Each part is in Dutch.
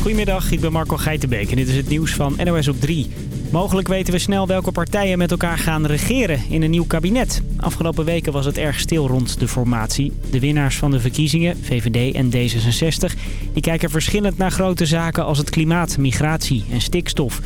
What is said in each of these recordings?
Goedemiddag, ik ben Marco Geitenbeek en dit is het nieuws van NOS op 3. Mogelijk weten we snel welke partijen met elkaar gaan regeren in een nieuw kabinet. Afgelopen weken was het erg stil rond de formatie. De winnaars van de verkiezingen, VVD en D66, die kijken verschillend naar grote zaken als het klimaat, migratie en stikstof.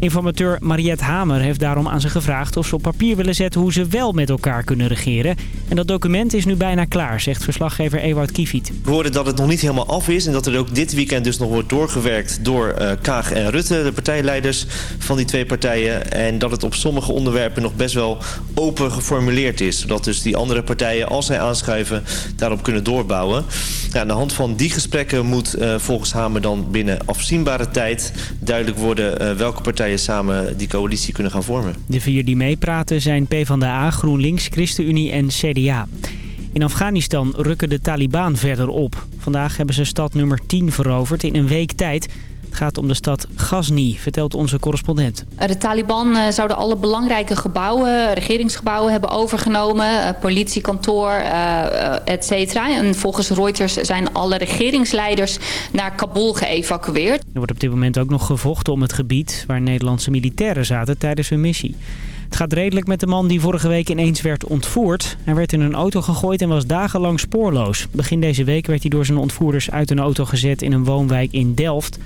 Informateur Mariette Hamer heeft daarom aan ze gevraagd of ze op papier willen zetten hoe ze wel met elkaar kunnen regeren. En dat document is nu bijna klaar, zegt verslaggever Ewout Kiefiet. We horen dat het nog niet helemaal af is en dat er ook dit weekend dus nog wordt doorgewerkt door uh, Kaag en Rutte, de partijleiders van die twee partijen. En dat het op sommige onderwerpen nog best wel open geformuleerd is. Zodat dus die andere partijen, als zij aanschuiven, daarop kunnen doorbouwen. Ja, aan de hand van die gesprekken moet uh, volgens Hamer dan binnen afzienbare tijd duidelijk worden uh, welke samen die coalitie kunnen gaan vormen. De vier die meepraten zijn PvdA, GroenLinks, ChristenUnie en CDA. In Afghanistan rukken de Taliban verder op. Vandaag hebben ze stad nummer 10 veroverd in een week tijd. Het gaat om de stad Ghazni, vertelt onze correspondent. De Taliban eh, zouden alle belangrijke gebouwen, regeringsgebouwen hebben overgenomen. Eh, politiekantoor, uh, et cetera. En volgens Reuters zijn alle regeringsleiders naar Kabul geëvacueerd. Er wordt op dit moment ook nog gevochten om het gebied waar Nederlandse militairen zaten tijdens hun missie. Het gaat redelijk met de man die vorige week ineens werd ontvoerd. Hij werd in een auto gegooid en was dagenlang spoorloos. Begin deze week werd hij door zijn ontvoerders uit een auto gezet in een woonwijk in Delft.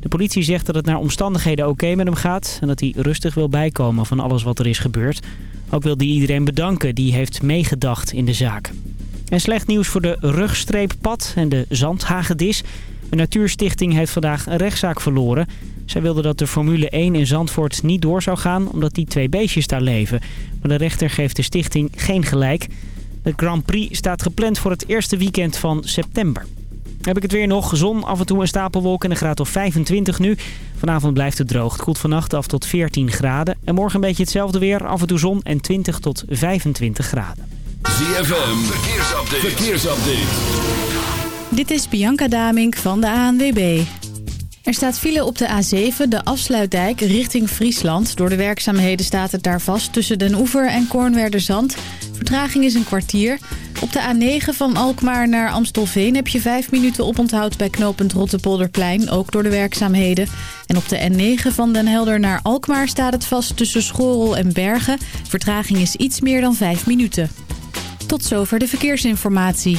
De politie zegt dat het naar omstandigheden oké met hem gaat... en dat hij rustig wil bijkomen van alles wat er is gebeurd. Ook wil hij iedereen bedanken die heeft meegedacht in de zaak. En slecht nieuws voor de rugstreeppad en de zandhagedis. Een natuurstichting heeft vandaag een rechtszaak verloren. Zij wilde dat de Formule 1 in Zandvoort niet door zou gaan... omdat die twee beestjes daar leven. Maar de rechter geeft de stichting geen gelijk. De Grand Prix staat gepland voor het eerste weekend van september. Heb ik het weer nog. Zon, af en toe een stapelwolk en een graad of 25 nu. Vanavond blijft het droog. Het koelt vannacht af tot 14 graden. En morgen een beetje hetzelfde weer. Af en toe zon en 20 tot 25 graden. ZFM, verkeersupdate. verkeersupdate. Dit is Bianca Damink van de ANWB. Er staat file op de A7, de afsluitdijk, richting Friesland. Door de werkzaamheden staat het daar vast tussen Den Oever en Kornwerderzand. Vertraging is een kwartier. Op de A9 van Alkmaar naar Amstelveen heb je 5 minuten oponthoud bij knooppunt Rottepolderplein, ook door de werkzaamheden. En op de N9 van Den Helder naar Alkmaar staat het vast tussen Schorel en Bergen. Vertraging is iets meer dan 5 minuten. Tot zover de verkeersinformatie.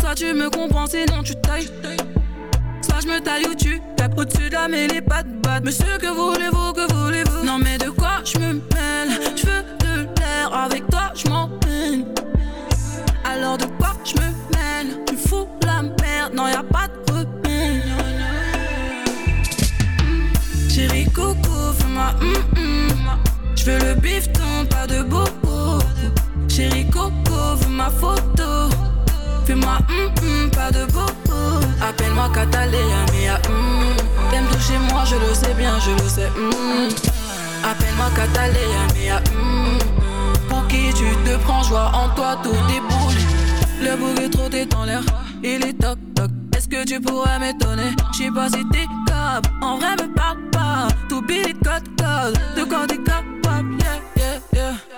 Soit tu me comprends, sinon tu tailles. Soit je me taille ou tu tapes au-dessus de la mêlée, pas de batte. Monsieur, que voulez-vous, que voulez-vous? Non, mais de quoi je me mêle? Je veux de l'air, avec toi je m'en peine. Alors de quoi je me mêle? Tu fous la merde, non y'a pas de remède Mm. Chérie Coco, fais-moi hum hum Je veux le bifton, pas de bobo Chérie Coco, veux ma photo Hum, pas de bobo Appelle-moi Catalina, mia hum T'aimes toucher moi, je le sais bien, je le sais Appelle-moi Catalina, mia hum pour qui tu te prends, joie en toi, tout déboule. Le bouc est trop dans l'air, il est toc toc. Est-ce que tu pourrais m'étonner? J'sais pas si t'es capable, en vrai me parle pas. Tout billet code code, de quoi t'es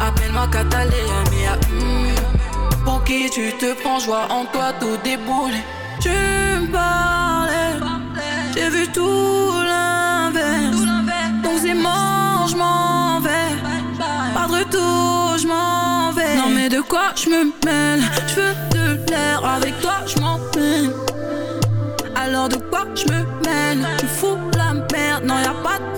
Appelle-moi Catalina, hum. Pour qui tu te prends, joie en toi, tout déboule. Tu me parlais, j'ai vu tout l'inverse. C'est mort, je m'en vais. Pas de retour, je m'en vais. Non mais de quoi je me mêle? Je veux de l'air, avec toi je m'en. Alors de quoi je me mêle? Tu fous la merde, non y'a pas de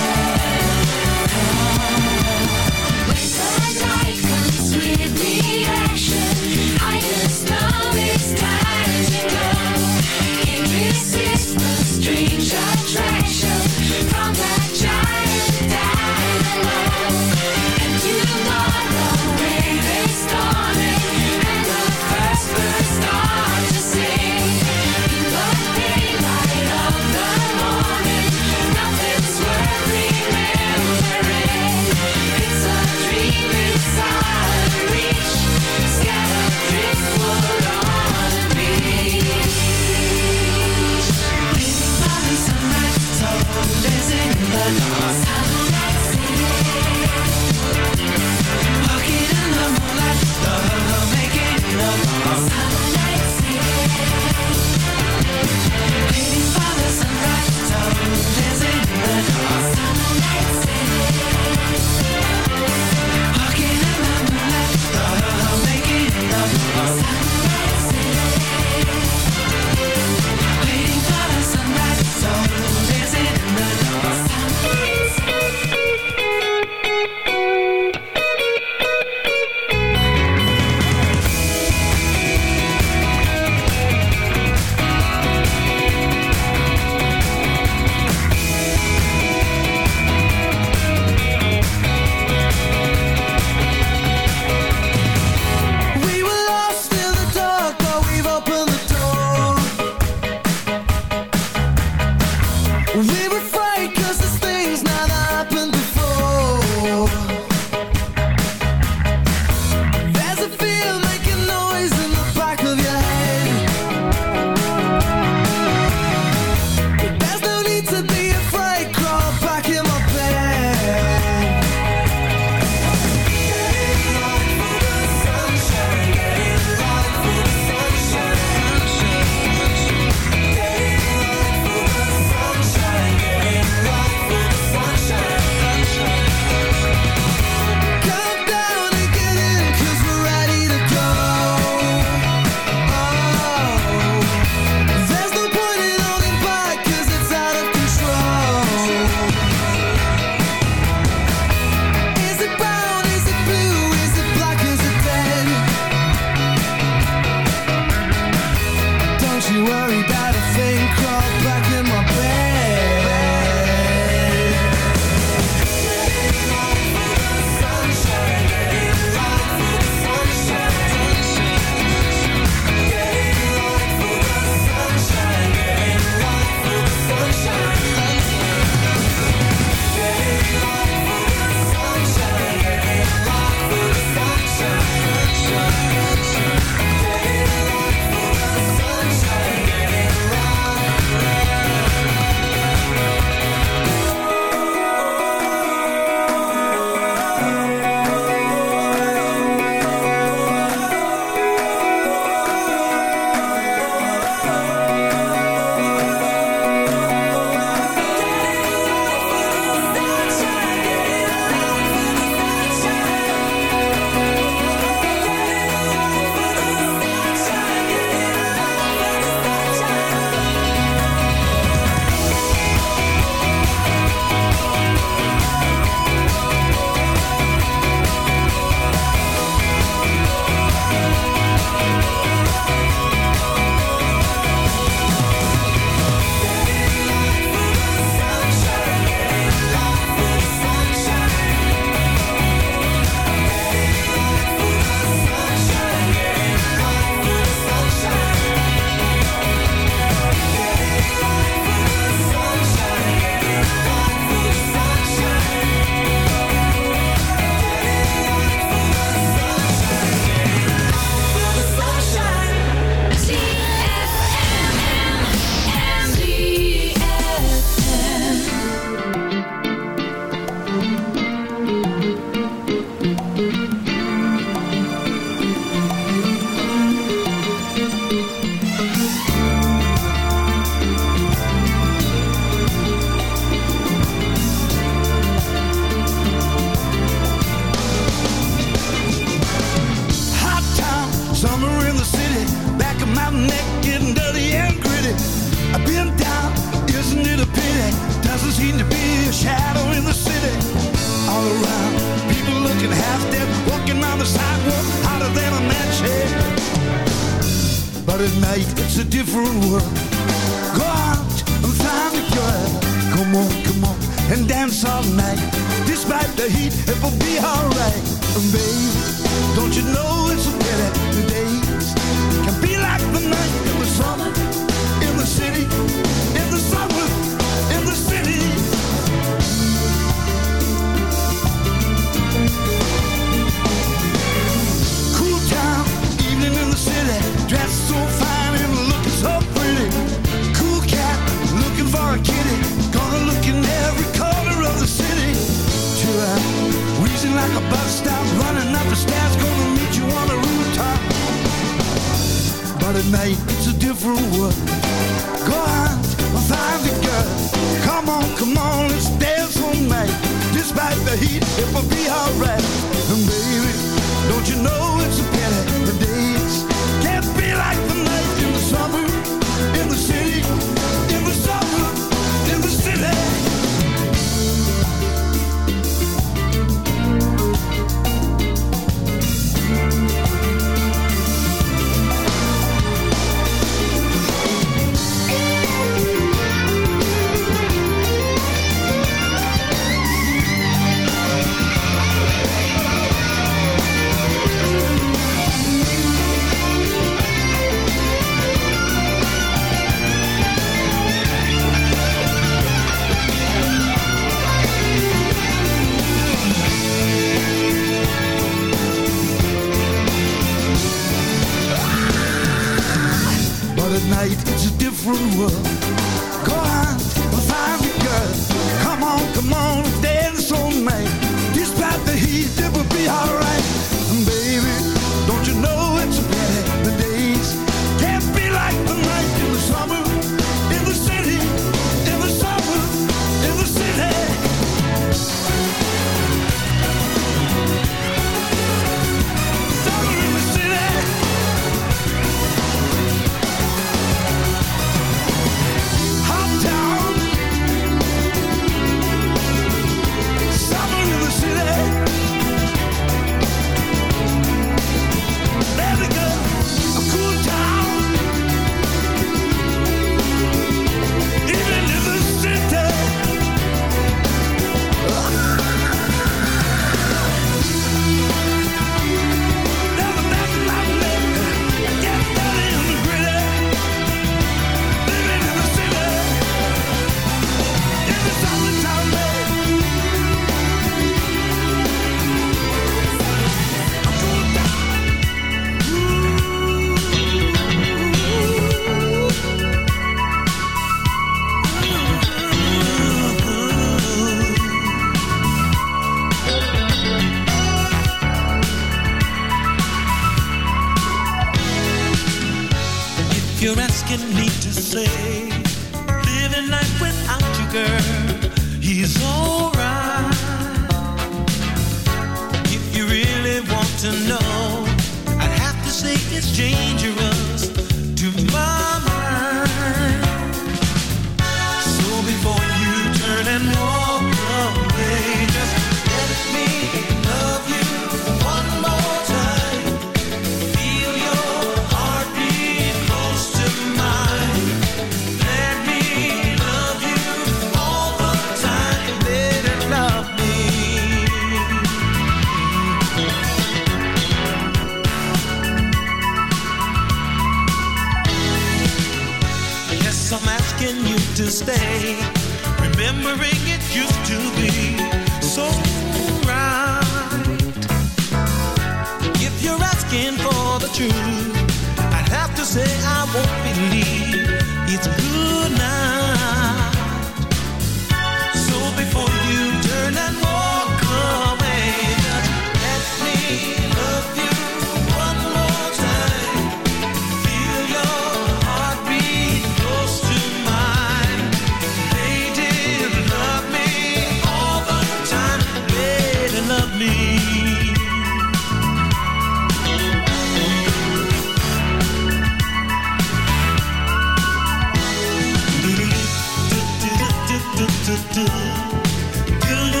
do, do, do.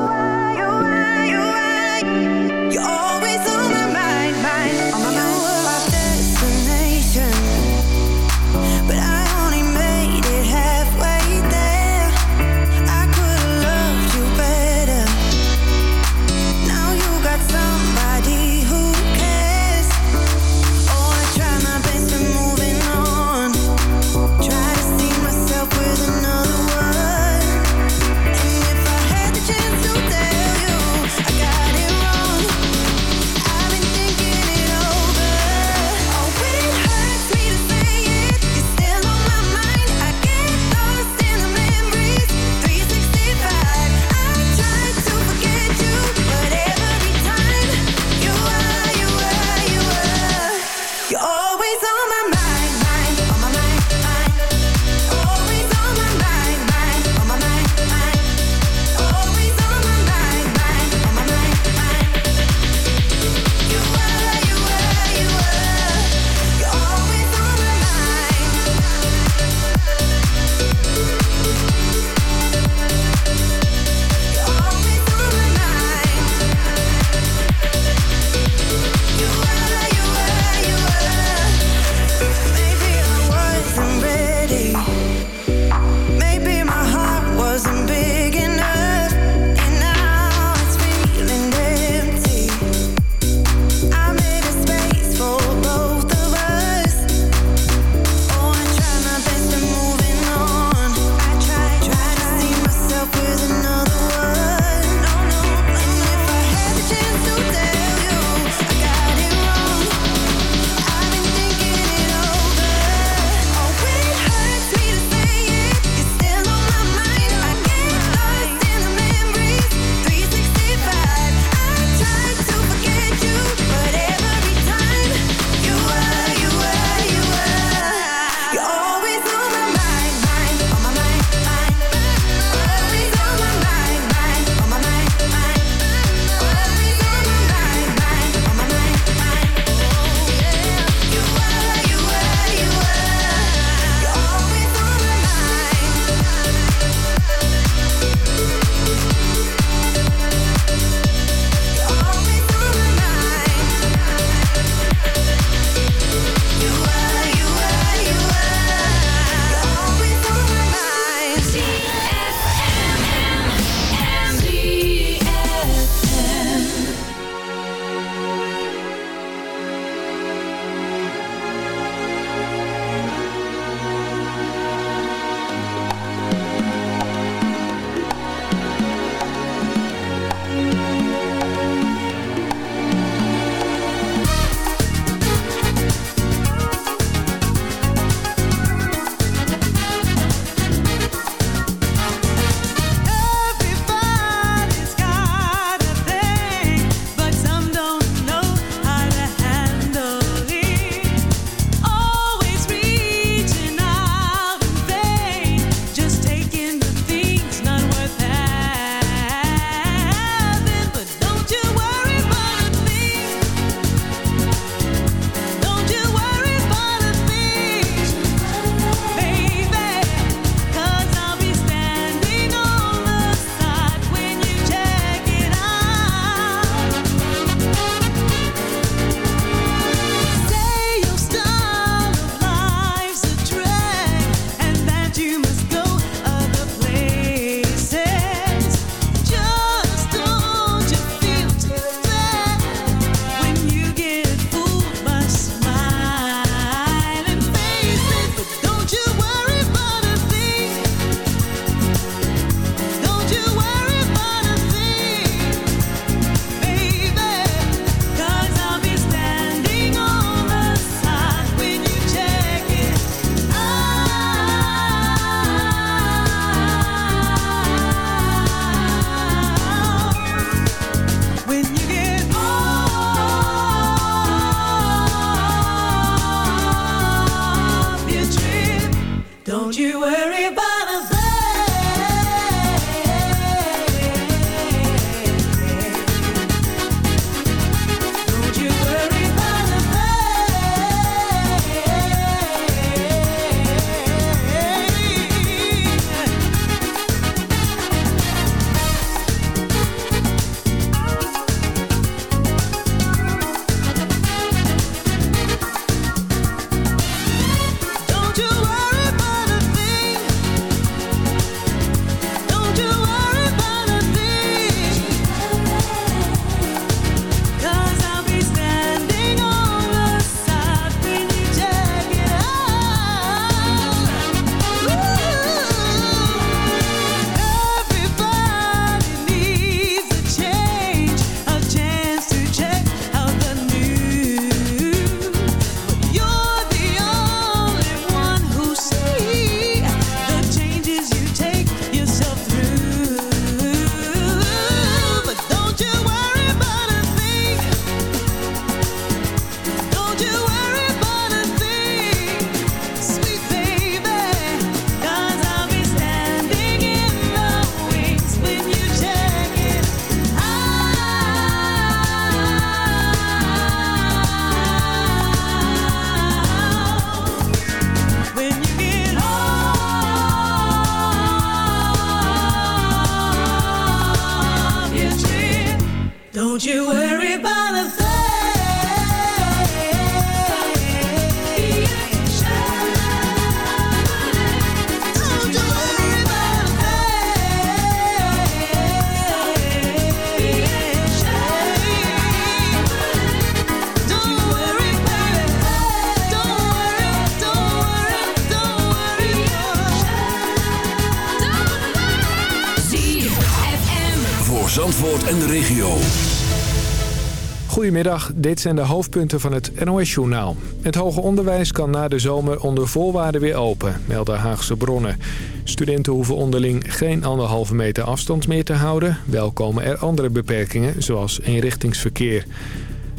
Goedemiddag, dit zijn de hoofdpunten van het NOS-journaal. Het hoger onderwijs kan na de zomer onder voorwaarden weer open, melden Haagse bronnen. Studenten hoeven onderling geen anderhalve meter afstand meer te houden. Wel komen er andere beperkingen, zoals eenrichtingsverkeer.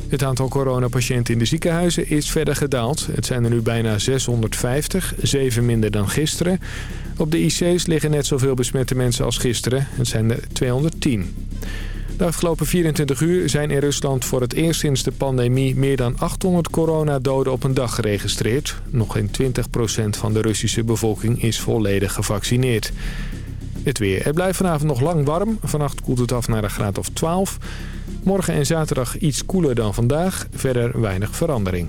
Het aantal coronapatiënten in de ziekenhuizen is verder gedaald. Het zijn er nu bijna 650, zeven minder dan gisteren. Op de IC's liggen net zoveel besmette mensen als gisteren. Het zijn er 210. De afgelopen 24 uur zijn in Rusland voor het eerst sinds de pandemie meer dan 800 coronadoden op een dag geregistreerd. Nog geen 20% van de Russische bevolking is volledig gevaccineerd. Het weer. Het blijft vanavond nog lang warm. Vannacht koelt het af naar een graad of 12. Morgen en zaterdag iets koeler dan vandaag. Verder weinig verandering.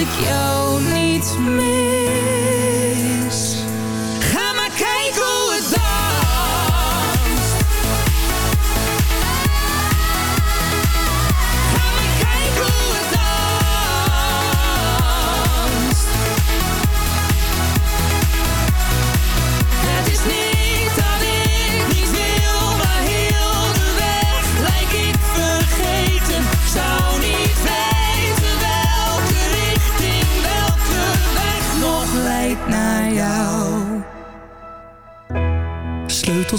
Ik jou niet mis.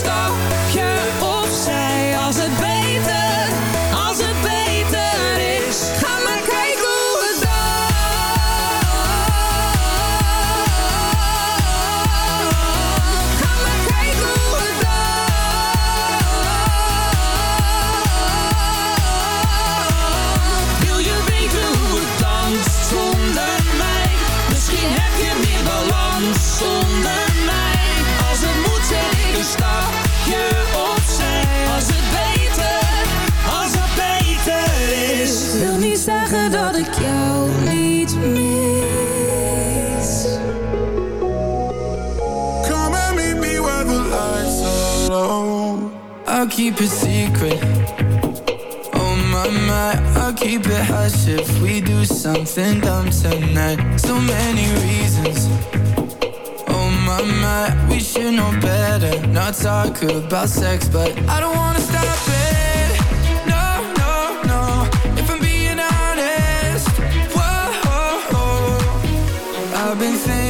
stop. I'll keep it secret. Oh my my, I'll keep it hush if we do something dumb tonight. So many reasons. Oh my my, we should know better. Not talk about sex, but I don't wanna stop it. No, no, no. If I'm being honest, whoa. I've been thinking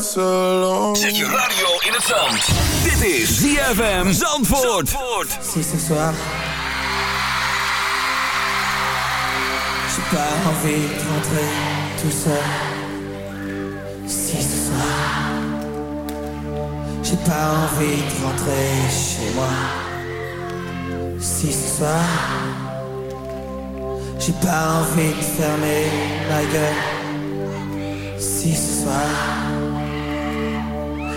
quite so radio in het zand. Dit is ZFM Zandvoort. Si ce soir, j'ai pas envie de rentrer tout seul. Si ce soir, j'ai pas envie de rentrer chez moi. Si ce soir, j'ai pas envie de fermer ma gueule. Si ce soir.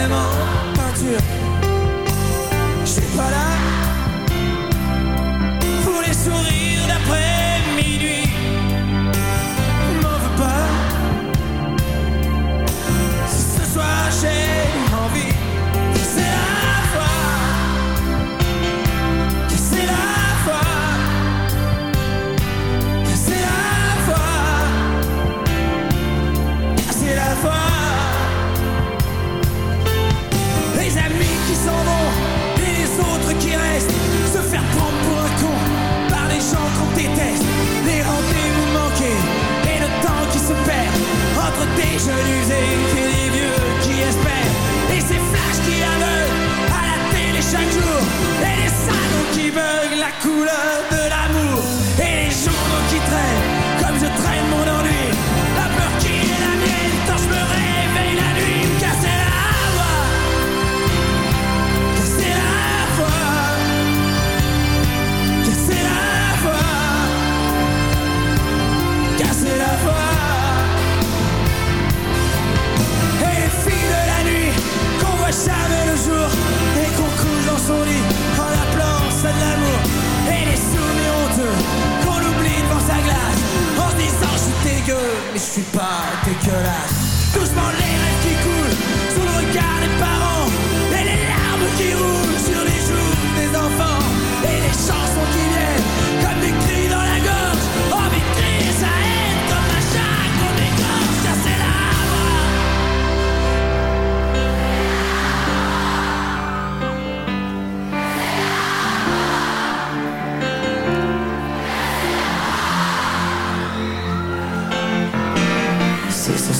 même en peinture. Je suis pas là. avenues participato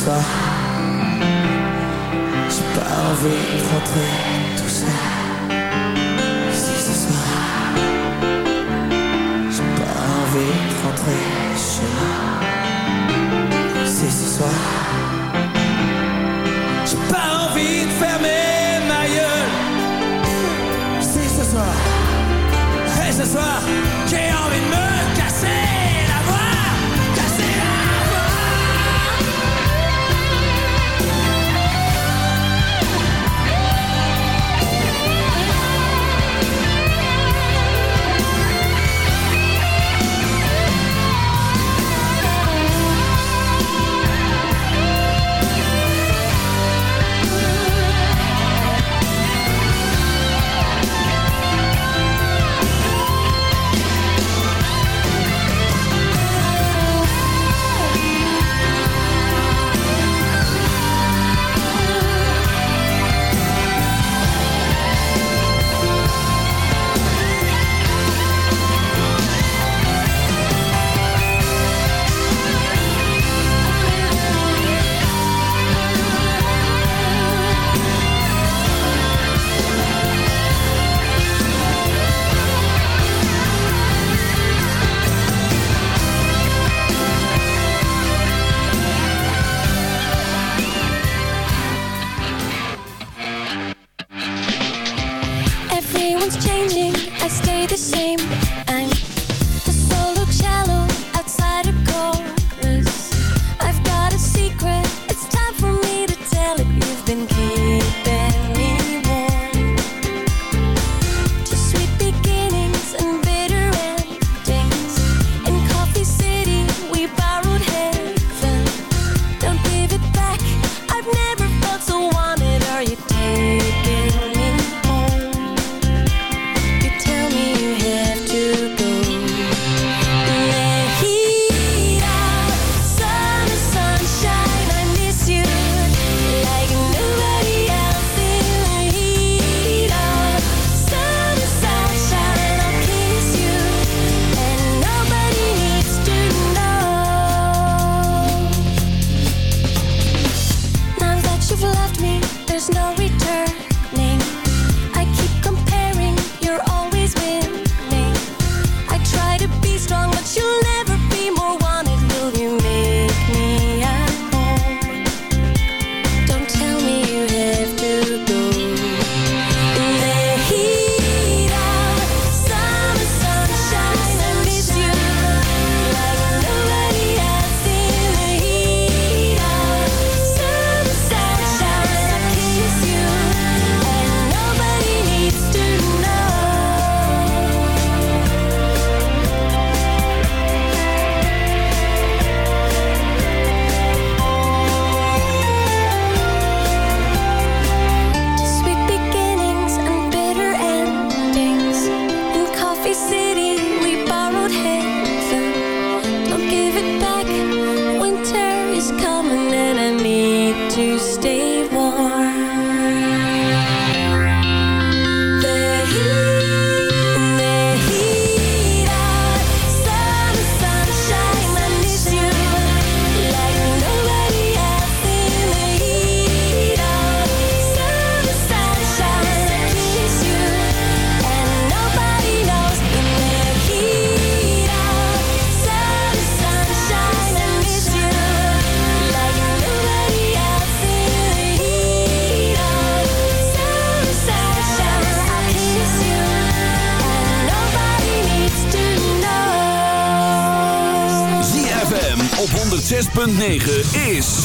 ça J'ai pas envie de rentrer.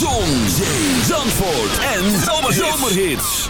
Zon, Zandvoort en Zomerhits.